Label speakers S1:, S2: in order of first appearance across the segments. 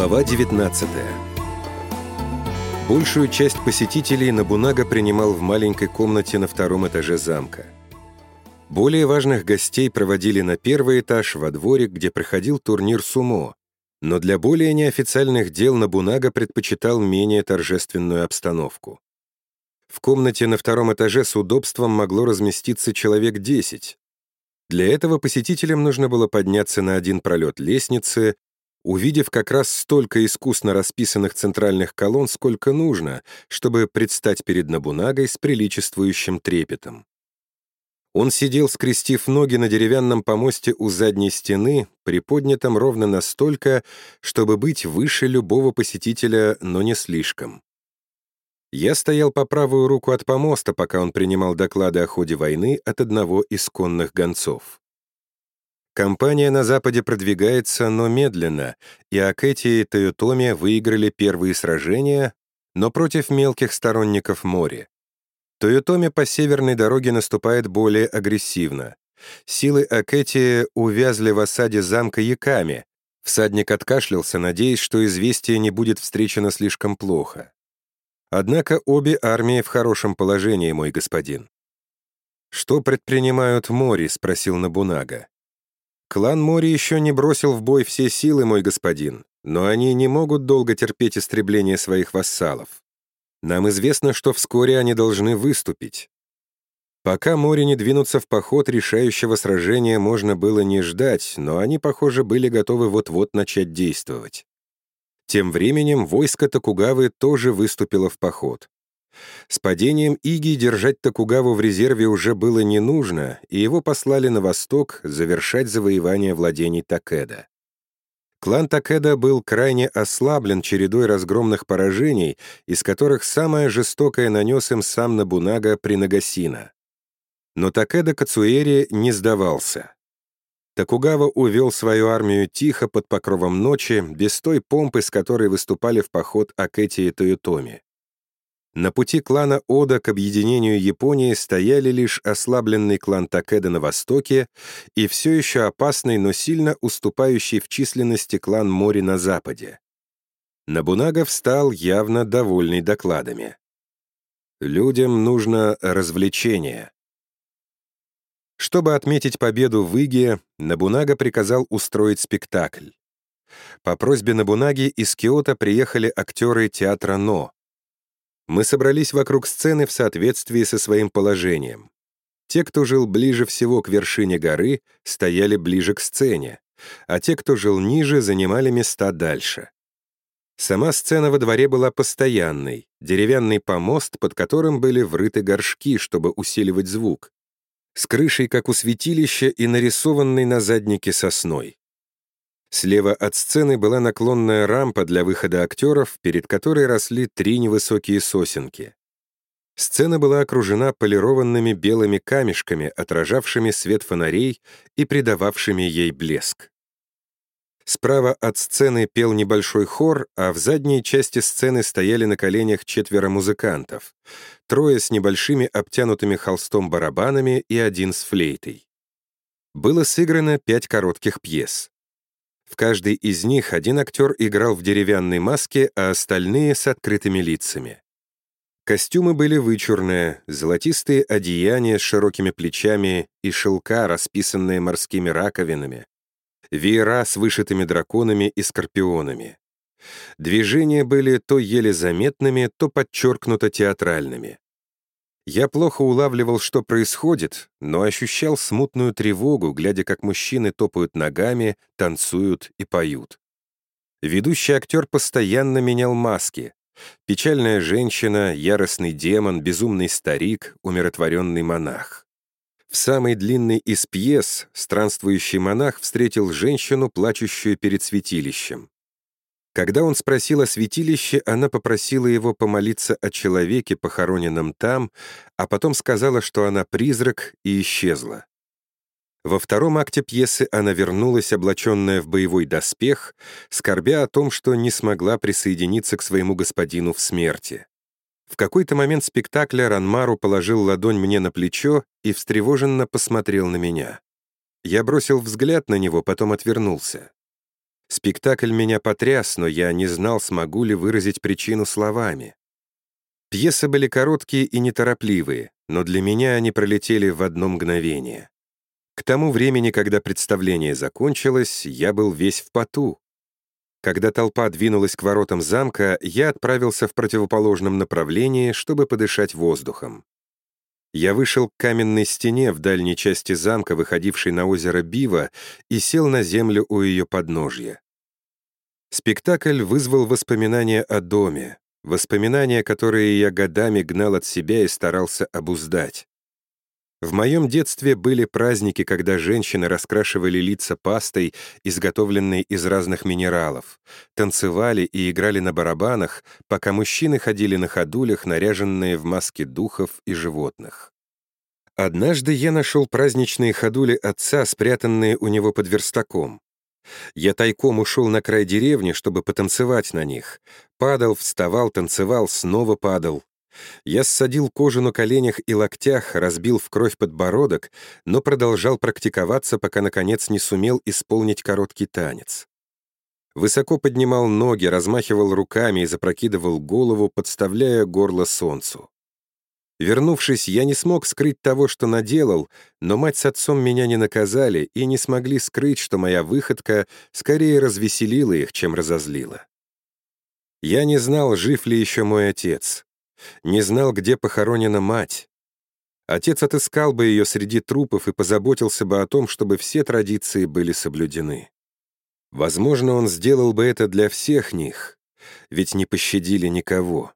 S1: Глава 19 Большую часть посетителей Набунага принимал в маленькой комнате на втором этаже замка. Более важных гостей проводили на первый этаж, во дворик, где проходил турнир сумо, но для более неофициальных дел Набунага предпочитал менее торжественную обстановку. В комнате на втором этаже с удобством могло разместиться человек 10. Для этого посетителям нужно было подняться на один пролет лестницы, увидев как раз столько искусно расписанных центральных колонн, сколько нужно, чтобы предстать перед Набунагой с приличествующим трепетом. Он сидел, скрестив ноги на деревянном помосте у задней стены, приподнятом ровно настолько, чтобы быть выше любого посетителя, но не слишком. Я стоял по правую руку от помоста, пока он принимал доклады о ходе войны от одного из конных гонцов. Компания на Западе продвигается, но медленно, и Акэти и Тойотоми выиграли первые сражения, но против мелких сторонников моря. Тойотоми по северной дороге наступает более агрессивно. Силы Акэти увязли в осаде замка Яками. Всадник откашлялся, надеясь, что известие не будет встречено слишком плохо. Однако обе армии в хорошем положении, мой господин. «Что предпринимают Мори?» — спросил Набунага. Клан Мори еще не бросил в бой все силы, мой господин, но они не могут долго терпеть истребление своих вассалов. Нам известно, что вскоре они должны выступить. Пока Мори не двинутся в поход, решающего сражения можно было не ждать, но они, похоже, были готовы вот-вот начать действовать. Тем временем войско Токугавы тоже выступило в поход. С падением Иги держать Токугаву в резерве уже было не нужно, и его послали на восток завершать завоевание владений Такеда. Клан Такеда был крайне ослаблен чередой разгромных поражений, из которых самое жестокое нанес им сам Набунага при Нагасина. Но Такеда Кацуэри не сдавался. Токугава увел свою армию тихо под покровом ночи, без той помпы, с которой выступали в поход Акэти и Тойотоми. На пути клана Ода к объединению Японии стояли лишь ослабленный клан Такеда на востоке и все еще опасный, но сильно уступающий в численности клан Мори на западе. Набунага встал явно довольный докладами. Людям нужно развлечение. Чтобы отметить победу в Иге, Набунага приказал устроить спектакль. По просьбе Набунаги из Киота приехали актеры театра Но, мы собрались вокруг сцены в соответствии со своим положением. Те, кто жил ближе всего к вершине горы, стояли ближе к сцене, а те, кто жил ниже, занимали места дальше. Сама сцена во дворе была постоянной, деревянный помост, под которым были врыты горшки, чтобы усиливать звук, с крышей, как у святилища, и нарисованной на заднике сосной. Слева от сцены была наклонная рампа для выхода актеров, перед которой росли три невысокие сосенки. Сцена была окружена полированными белыми камешками, отражавшими свет фонарей и придававшими ей блеск. Справа от сцены пел небольшой хор, а в задней части сцены стояли на коленях четверо музыкантов, трое с небольшими обтянутыми холстом барабанами и один с флейтой. Было сыграно пять коротких пьес. В каждой из них один актер играл в деревянной маске, а остальные — с открытыми лицами. Костюмы были вычурные, золотистые одеяния с широкими плечами и шелка, расписанные морскими раковинами, веера с вышитыми драконами и скорпионами. Движения были то еле заметными, то подчеркнуто театральными. Я плохо улавливал, что происходит, но ощущал смутную тревогу, глядя, как мужчины топают ногами, танцуют и поют. Ведущий актер постоянно менял маски. Печальная женщина, яростный демон, безумный старик, умиротворенный монах. В самой длинной из пьес странствующий монах встретил женщину, плачущую перед святилищем. Когда он спросил о святилище, она попросила его помолиться о человеке, похороненном там, а потом сказала, что она призрак, и исчезла. Во втором акте пьесы она вернулась, облаченная в боевой доспех, скорбя о том, что не смогла присоединиться к своему господину в смерти. В какой-то момент спектакля Ранмару положил ладонь мне на плечо и встревоженно посмотрел на меня. Я бросил взгляд на него, потом отвернулся. Спектакль меня потряс, но я не знал, смогу ли выразить причину словами. Пьесы были короткие и неторопливые, но для меня они пролетели в одно мгновение. К тому времени, когда представление закончилось, я был весь в поту. Когда толпа двинулась к воротам замка, я отправился в противоположном направлении, чтобы подышать воздухом. Я вышел к каменной стене в дальней части замка, выходившей на озеро Бива, и сел на землю у ее подножья. Спектакль вызвал воспоминания о доме, воспоминания, которые я годами гнал от себя и старался обуздать. В моем детстве были праздники, когда женщины раскрашивали лица пастой, изготовленной из разных минералов, танцевали и играли на барабанах, пока мужчины ходили на ходулях, наряженные в маски духов и животных. Однажды я нашел праздничные ходули отца, спрятанные у него под верстаком. Я тайком ушел на край деревни, чтобы потанцевать на них. Падал, вставал, танцевал, снова падал. Я ссадил кожу на коленях и локтях, разбил в кровь подбородок, но продолжал практиковаться, пока, наконец, не сумел исполнить короткий танец. Высоко поднимал ноги, размахивал руками и запрокидывал голову, подставляя горло солнцу. Вернувшись, я не смог скрыть того, что наделал, но мать с отцом меня не наказали и не смогли скрыть, что моя выходка скорее развеселила их, чем разозлила. Я не знал, жив ли еще мой отец. Не знал, где похоронена мать. Отец отыскал бы ее среди трупов и позаботился бы о том, чтобы все традиции были соблюдены. Возможно, он сделал бы это для всех них, ведь не пощадили никого.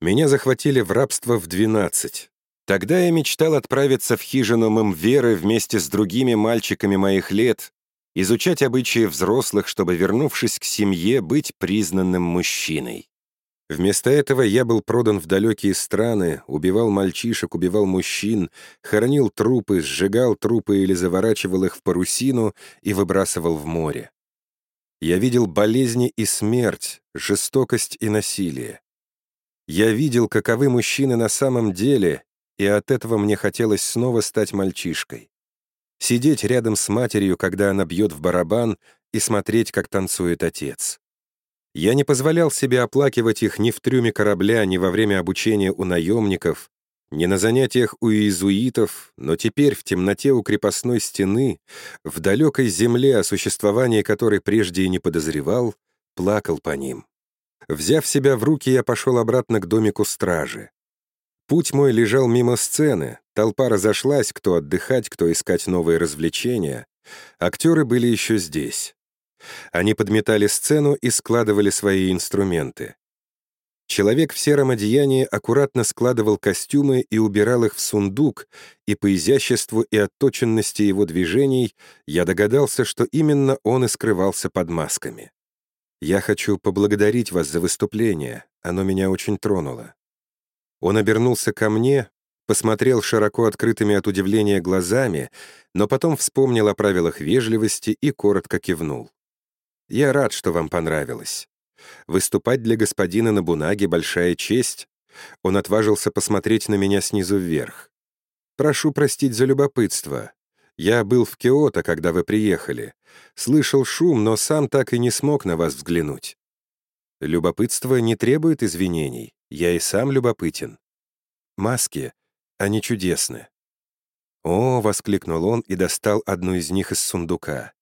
S1: Меня захватили в рабство в 12. Тогда я мечтал отправиться в хижину Мемверы вместе с другими мальчиками моих лет, изучать обычаи взрослых, чтобы, вернувшись к семье, быть признанным мужчиной. Вместо этого я был продан в далекие страны, убивал мальчишек, убивал мужчин, хоронил трупы, сжигал трупы или заворачивал их в парусину и выбрасывал в море. Я видел болезни и смерть, жестокость и насилие. Я видел, каковы мужчины на самом деле, и от этого мне хотелось снова стать мальчишкой. Сидеть рядом с матерью, когда она бьет в барабан, и смотреть, как танцует отец. Я не позволял себе оплакивать их ни в трюме корабля, ни во время обучения у наемников, ни на занятиях у иезуитов, но теперь в темноте у крепостной стены, в далекой земле, о существовании которой прежде и не подозревал, плакал по ним. Взяв себя в руки, я пошел обратно к домику стражи. Путь мой лежал мимо сцены, толпа разошлась, кто отдыхать, кто искать новые развлечения. Актеры были еще здесь. Они подметали сцену и складывали свои инструменты. Человек в сером одеянии аккуратно складывал костюмы и убирал их в сундук, и по изяществу и отточенности его движений я догадался, что именно он и скрывался под масками. «Я хочу поблагодарить вас за выступление, оно меня очень тронуло». Он обернулся ко мне, посмотрел широко открытыми от удивления глазами, но потом вспомнил о правилах вежливости и коротко кивнул. Я рад, что вам понравилось. Выступать для господина Набунаги — большая честь. Он отважился посмотреть на меня снизу вверх. Прошу простить за любопытство. Я был в Киото, когда вы приехали. Слышал шум, но сам так и не смог на вас взглянуть. Любопытство не требует извинений. Я и сам любопытен. Маски, они чудесны. «О!» — воскликнул он и достал одну из них из сундука.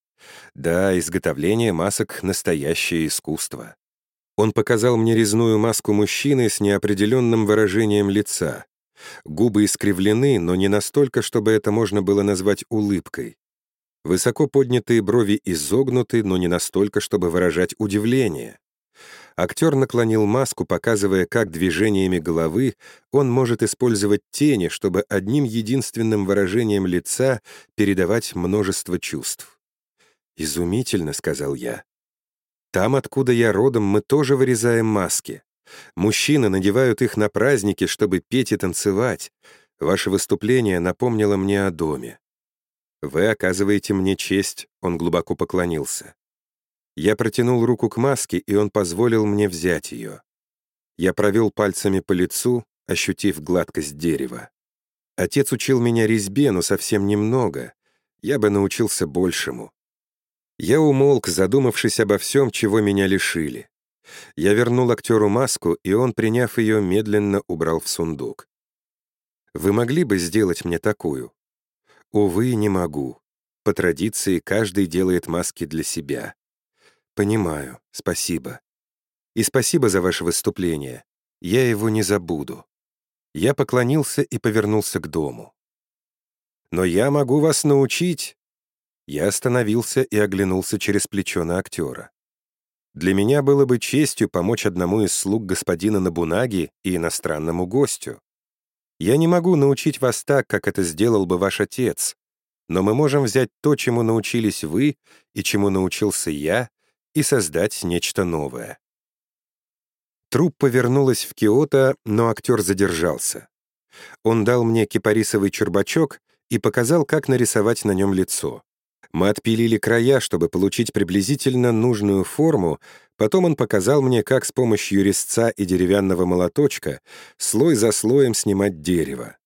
S1: Да, изготовление масок — настоящее искусство. Он показал мне резную маску мужчины с неопределенным выражением лица. Губы искривлены, но не настолько, чтобы это можно было назвать улыбкой. Высоко поднятые брови изогнуты, но не настолько, чтобы выражать удивление. Актер наклонил маску, показывая, как движениями головы он может использовать тени, чтобы одним единственным выражением лица передавать множество чувств. «Изумительно», — сказал я. «Там, откуда я родом, мы тоже вырезаем маски. Мужчины надевают их на праздники, чтобы петь и танцевать. Ваше выступление напомнило мне о доме. Вы оказываете мне честь», — он глубоко поклонился. Я протянул руку к маске, и он позволил мне взять ее. Я провел пальцами по лицу, ощутив гладкость дерева. Отец учил меня резьбе, но совсем немного. Я бы научился большему. Я умолк, задумавшись обо всем, чего меня лишили. Я вернул актеру маску, и он, приняв ее, медленно убрал в сундук. «Вы могли бы сделать мне такую?» «Увы, не могу. По традиции, каждый делает маски для себя». «Понимаю. Спасибо. И спасибо за ваше выступление. Я его не забуду». Я поклонился и повернулся к дому. «Но я могу вас научить!» Я остановился и оглянулся через плечо на актера. Для меня было бы честью помочь одному из слуг господина Набунаги и иностранному гостю. Я не могу научить вас так, как это сделал бы ваш отец, но мы можем взять то, чему научились вы и чему научился я, и создать нечто новое. Труппа вернулась в Киото, но актер задержался. Он дал мне кипарисовый чурбачок и показал, как нарисовать на нем лицо. Мы отпилили края, чтобы получить приблизительно нужную форму, потом он показал мне, как с помощью резца и деревянного молоточка слой за слоем снимать дерево.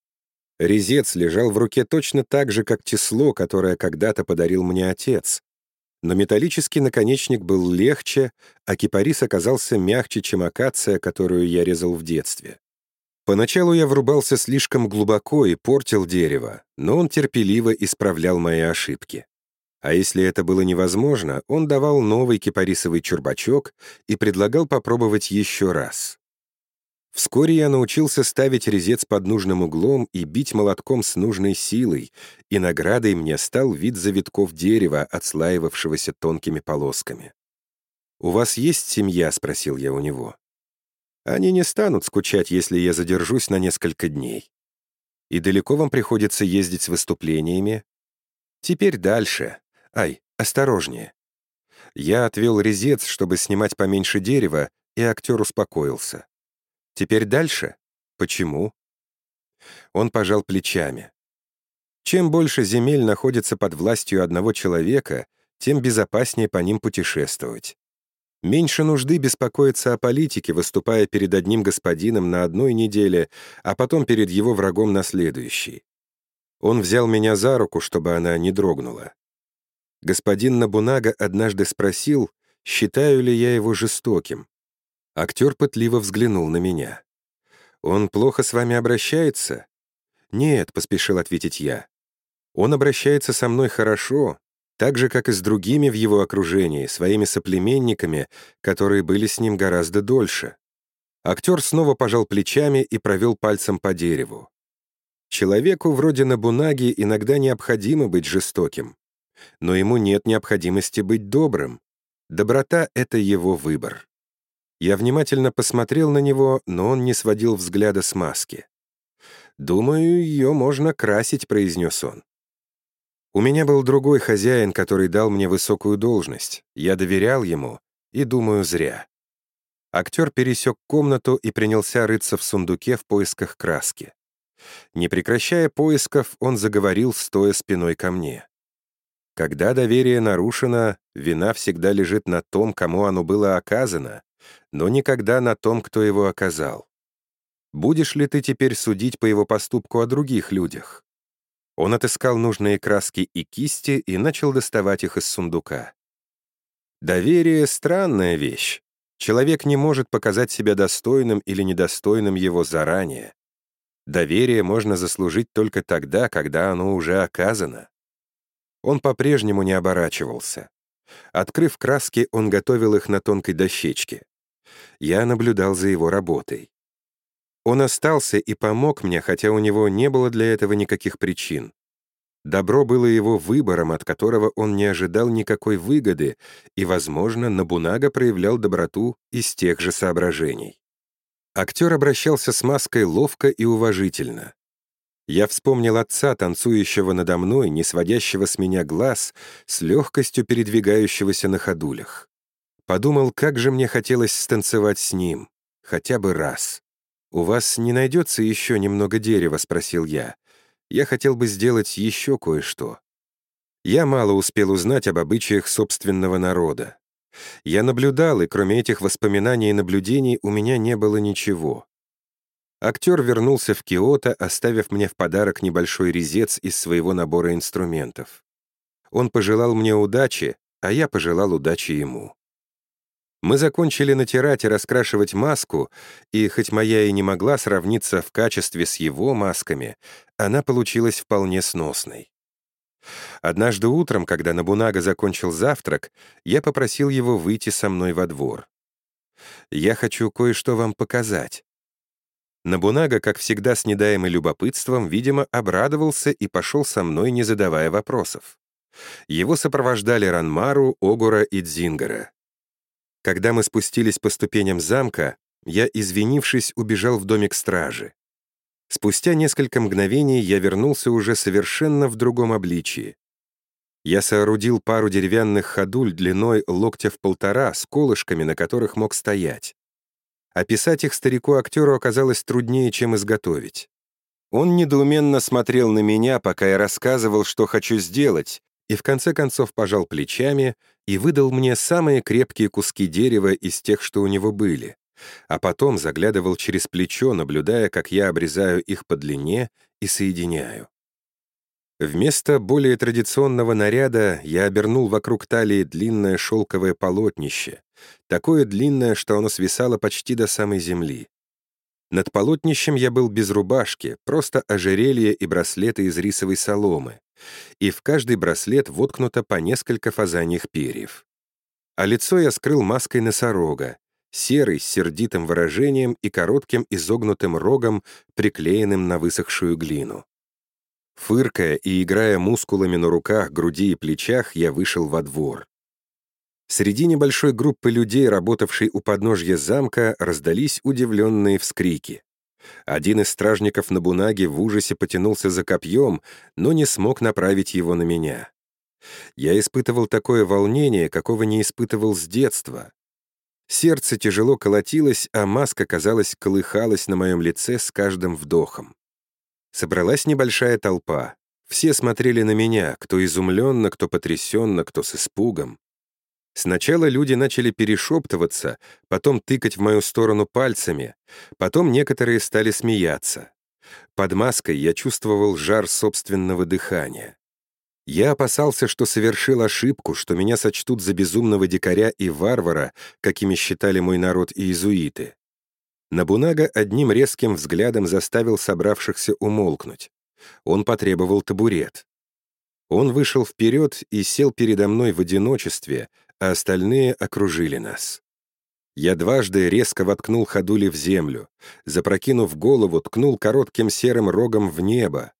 S1: Резец лежал в руке точно так же, как тесло, которое когда-то подарил мне отец. Но металлический наконечник был легче, а кипарис оказался мягче, чем акация, которую я резал в детстве. Поначалу я врубался слишком глубоко и портил дерево, но он терпеливо исправлял мои ошибки. А если это было невозможно, он давал новый кипарисовый чурбачок и предлагал попробовать еще раз. Вскоре я научился ставить резец под нужным углом и бить молотком с нужной силой, и наградой мне стал вид завитков дерева, отслаивавшегося тонкими полосками. «У вас есть семья?» — спросил я у него. «Они не станут скучать, если я задержусь на несколько дней. И далеко вам приходится ездить с выступлениями?» «Теперь дальше. Ай, осторожнее. Я отвел резец, чтобы снимать поменьше дерева, и актер успокоился. Теперь дальше? Почему? Он пожал плечами. Чем больше земель находится под властью одного человека, тем безопаснее по ним путешествовать. Меньше нужды беспокоиться о политике, выступая перед одним господином на одной неделе, а потом перед его врагом на следующей. Он взял меня за руку, чтобы она не дрогнула. Господин Набунага однажды спросил, считаю ли я его жестоким. Актер пытливо взглянул на меня. «Он плохо с вами обращается?» «Нет», — поспешил ответить я. «Он обращается со мной хорошо, так же, как и с другими в его окружении, своими соплеменниками, которые были с ним гораздо дольше». Актер снова пожал плечами и провел пальцем по дереву. Человеку вроде Набунаги иногда необходимо быть жестоким но ему нет необходимости быть добрым. Доброта — это его выбор. Я внимательно посмотрел на него, но он не сводил взгляда с маски. «Думаю, ее можно красить», — произнес он. У меня был другой хозяин, который дал мне высокую должность. Я доверял ему, и, думаю, зря. Актер пересек комнату и принялся рыться в сундуке в поисках краски. Не прекращая поисков, он заговорил, стоя спиной ко мне. Когда доверие нарушено, вина всегда лежит на том, кому оно было оказано, но никогда на том, кто его оказал. Будешь ли ты теперь судить по его поступку о других людях? Он отыскал нужные краски и кисти и начал доставать их из сундука. Доверие — странная вещь. Человек не может показать себя достойным или недостойным его заранее. Доверие можно заслужить только тогда, когда оно уже оказано. Он по-прежнему не оборачивался. Открыв краски, он готовил их на тонкой дощечке. Я наблюдал за его работой. Он остался и помог мне, хотя у него не было для этого никаких причин. Добро было его выбором, от которого он не ожидал никакой выгоды, и, возможно, Набунага проявлял доброту из тех же соображений. Актер обращался с маской ловко и уважительно. Я вспомнил отца, танцующего надо мной, не сводящего с меня глаз, с легкостью передвигающегося на ходулях. Подумал, как же мне хотелось станцевать с ним. Хотя бы раз. «У вас не найдется еще немного дерева?» — спросил я. «Я хотел бы сделать еще кое-что». Я мало успел узнать об обычаях собственного народа. Я наблюдал, и кроме этих воспоминаний и наблюдений у меня не было ничего. Актер вернулся в Киото, оставив мне в подарок небольшой резец из своего набора инструментов. Он пожелал мне удачи, а я пожелал удачи ему. Мы закончили натирать и раскрашивать маску, и хоть моя и не могла сравниться в качестве с его масками, она получилась вполне сносной. Однажды утром, когда Набунага закончил завтрак, я попросил его выйти со мной во двор. «Я хочу кое-что вам показать». Набунага, как всегда с недаемым любопытством, видимо, обрадовался и пошел со мной, не задавая вопросов. Его сопровождали Ранмару, Огура и Дзингара. Когда мы спустились по ступеням замка, я, извинившись, убежал в домик стражи. Спустя несколько мгновений я вернулся уже совершенно в другом обличии. Я соорудил пару деревянных ходуль длиной локтя в полтора с колышками, на которых мог стоять. Описать их старику-актеру оказалось труднее, чем изготовить. Он недоуменно смотрел на меня, пока я рассказывал, что хочу сделать, и в конце концов пожал плечами и выдал мне самые крепкие куски дерева из тех, что у него были, а потом заглядывал через плечо, наблюдая, как я обрезаю их по длине и соединяю. Вместо более традиционного наряда я обернул вокруг талии длинное шелковое полотнище, такое длинное, что оно свисало почти до самой земли. Над полотнищем я был без рубашки, просто ожерелье и браслеты из рисовой соломы, и в каждый браслет воткнуто по несколько фазаньих перьев. А лицо я скрыл маской носорога, серый, с сердитым выражением и коротким изогнутым рогом, приклеенным на высохшую глину. Фыркая и играя мускулами на руках, груди и плечах, я вышел во двор. Среди небольшой группы людей, работавшей у подножья замка, раздались удивленные вскрики. Один из стражников на бунаге в ужасе потянулся за копьем, но не смог направить его на меня. Я испытывал такое волнение, какого не испытывал с детства. Сердце тяжело колотилось, а маска, казалось, колыхалась на моем лице с каждым вдохом. Собралась небольшая толпа. Все смотрели на меня, кто изумленно, кто потрясенно, кто с испугом. Сначала люди начали перешептываться, потом тыкать в мою сторону пальцами, потом некоторые стали смеяться. Под маской я чувствовал жар собственного дыхания. Я опасался, что совершил ошибку, что меня сочтут за безумного дикаря и варвара, какими считали мой народ и иезуиты. Набунага одним резким взглядом заставил собравшихся умолкнуть. Он потребовал табурет. Он вышел вперед и сел передо мной в одиночестве, а остальные окружили нас. Я дважды резко воткнул ходули в землю, запрокинув голову, ткнул коротким серым рогом в небо.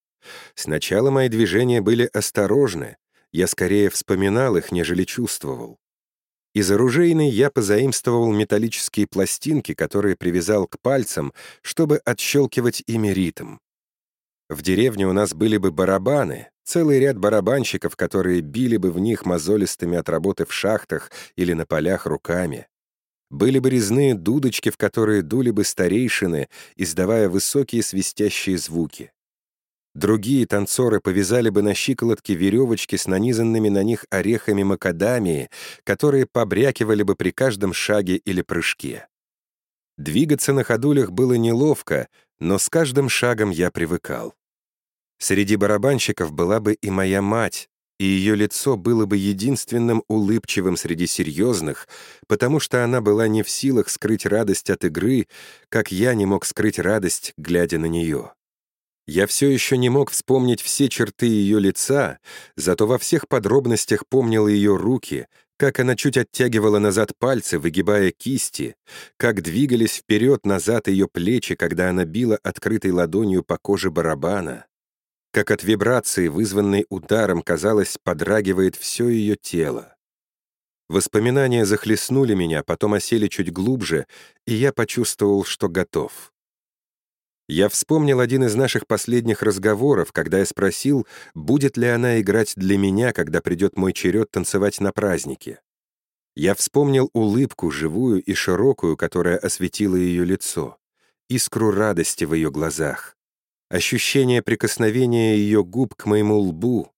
S1: Сначала мои движения были осторожны, я скорее вспоминал их, нежели чувствовал. Из оружейной я позаимствовал металлические пластинки, которые привязал к пальцам, чтобы отщелкивать ими ритм. В деревне у нас были бы барабаны, целый ряд барабанщиков, которые били бы в них мозолистыми от работы в шахтах или на полях руками. Были бы резные дудочки, в которые дули бы старейшины, издавая высокие свистящие звуки. Другие танцоры повязали бы на щиколотке веревочки с нанизанными на них орехами макадамии, которые побрякивали бы при каждом шаге или прыжке. Двигаться на ходулях было неловко, но с каждым шагом я привыкал. Среди барабанщиков была бы и моя мать, и ее лицо было бы единственным улыбчивым среди серьезных, потому что она была не в силах скрыть радость от игры, как я не мог скрыть радость, глядя на нее. Я все еще не мог вспомнить все черты ее лица, зато во всех подробностях помнил ее руки, как она чуть оттягивала назад пальцы, выгибая кисти, как двигались вперед-назад ее плечи, когда она била открытой ладонью по коже барабана, как от вибрации, вызванной ударом, казалось, подрагивает все ее тело. Воспоминания захлестнули меня, потом осели чуть глубже, и я почувствовал, что готов. Я вспомнил один из наших последних разговоров, когда я спросил, будет ли она играть для меня, когда придет мой черед танцевать на празднике. Я вспомнил улыбку, живую и широкую, которая осветила ее лицо, искру радости в ее глазах, ощущение прикосновения ее губ к моему лбу.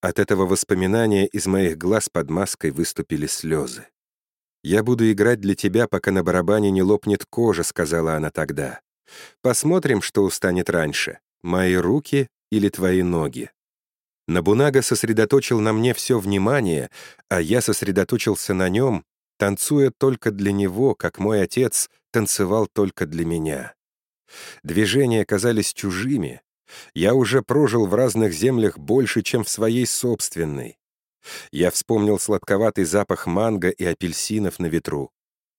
S1: От этого воспоминания из моих глаз под маской выступили слезы. «Я буду играть для тебя, пока на барабане не лопнет кожа», — сказала она тогда. Посмотрим, что устанет раньше, мои руки или твои ноги. Набунага сосредоточил на мне все внимание, а я сосредоточился на нем, танцуя только для него, как мой отец танцевал только для меня. Движения казались чужими. Я уже прожил в разных землях больше, чем в своей собственной. Я вспомнил сладковатый запах манго и апельсинов на ветру.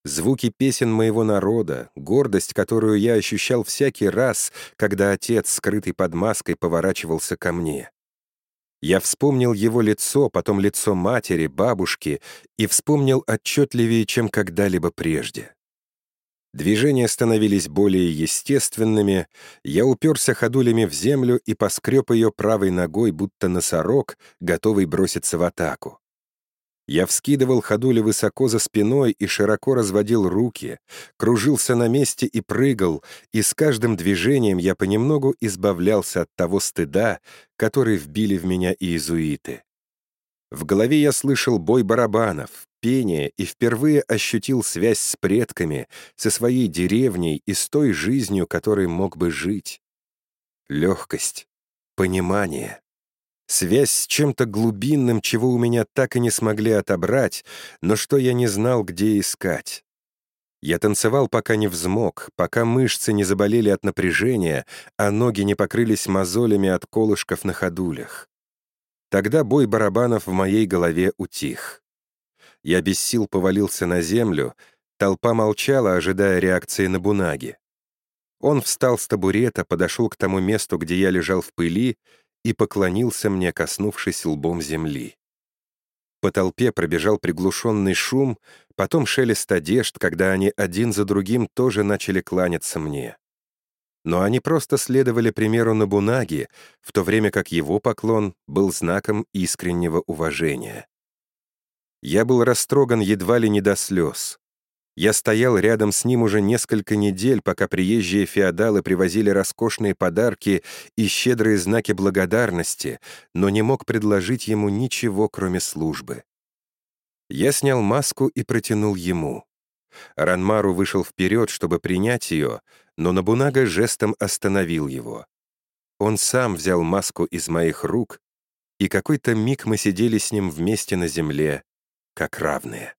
S1: Звуки песен моего народа, гордость, которую я ощущал всякий раз, когда отец, скрытый под маской, поворачивался ко мне. Я вспомнил его лицо, потом лицо матери, бабушки, и вспомнил отчетливее, чем когда-либо прежде. Движения становились более естественными, я уперся ходулями в землю и поскреб ее правой ногой, будто носорог, готовый броситься в атаку. Я вскидывал ходули высоко за спиной и широко разводил руки, кружился на месте и прыгал, и с каждым движением я понемногу избавлялся от того стыда, который вбили в меня иезуиты. В голове я слышал бой барабанов, пение и впервые ощутил связь с предками, со своей деревней и с той жизнью, которой мог бы жить. Легкость, понимание. Связь с чем-то глубинным, чего у меня так и не смогли отобрать, но что я не знал, где искать. Я танцевал, пока не взмок, пока мышцы не заболели от напряжения, а ноги не покрылись мозолями от колышков на ходулях. Тогда бой барабанов в моей голове утих. Я без сил повалился на землю, толпа молчала, ожидая реакции на бунаги. Он встал с табурета, подошел к тому месту, где я лежал в пыли, и поклонился мне, коснувшись лбом земли. По толпе пробежал приглушенный шум, потом шелест одежд, когда они один за другим тоже начали кланяться мне. Но они просто следовали примеру Набунаги, в то время как его поклон был знаком искреннего уважения. Я был растроган едва ли не до слез. Я стоял рядом с ним уже несколько недель, пока приезжие феодалы привозили роскошные подарки и щедрые знаки благодарности, но не мог предложить ему ничего, кроме службы. Я снял маску и протянул ему. Ранмару вышел вперед, чтобы принять ее, но Набунага жестом остановил его. Он сам взял маску из моих рук, и какой-то миг мы сидели с ним вместе на земле, как равные.